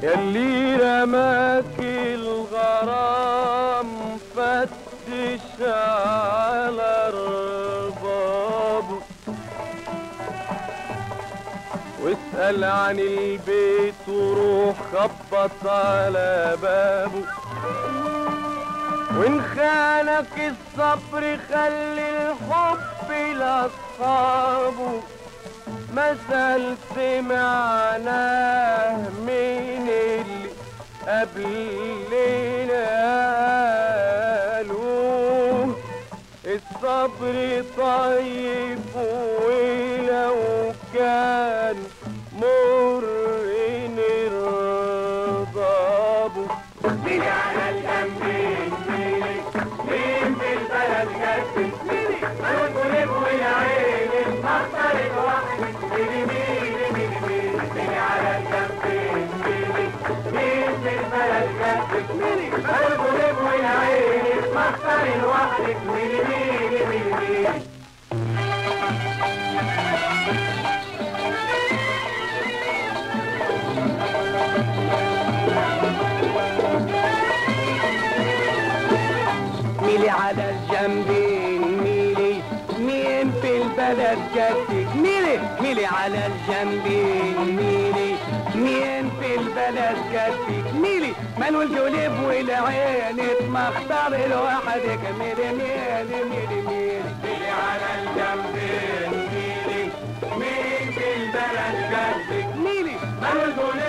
سمك الغرام فتش على ربابه واسأل عن البيت وروح خبط على بابه وإن خانك الصبر خلي الحب لأصحابه مثل سمعناه من قبلنا قالوه الصبر طيب ولو كان مر نرضابه مين على الجنبين مين في البلد جنبين مين ميلي على الجنبين ميلي مين في البلد جدك ميلي ميلي على الجنبين ميلي مين في البلد جدك ميلي مالو الجوليب والعين مختار لوحدك. ميلي ميلي ميلي ميلي. مين على الجنبين مين مين في البلد جنبك ميلي مالو القلب